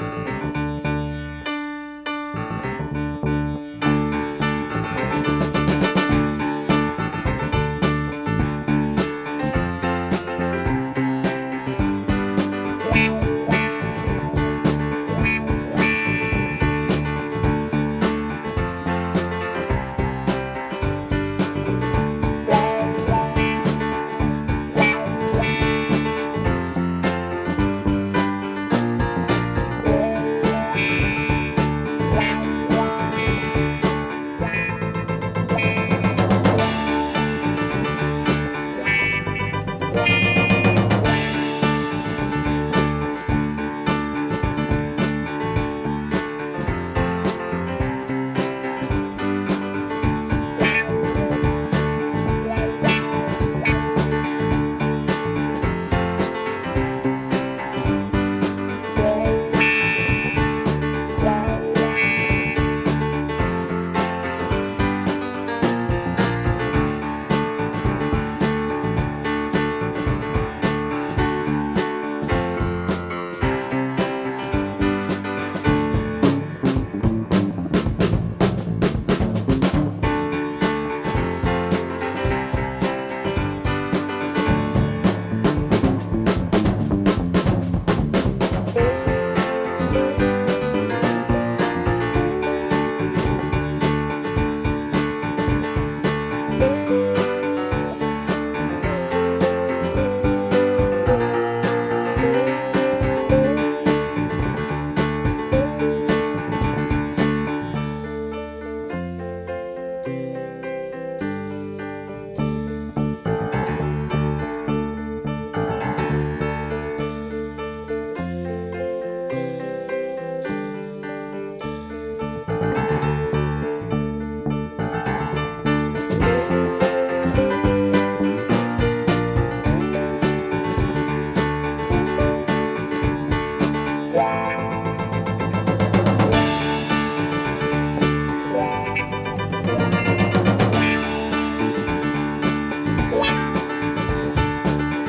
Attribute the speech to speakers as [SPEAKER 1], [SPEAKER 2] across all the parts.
[SPEAKER 1] Yeah.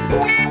[SPEAKER 1] Bye.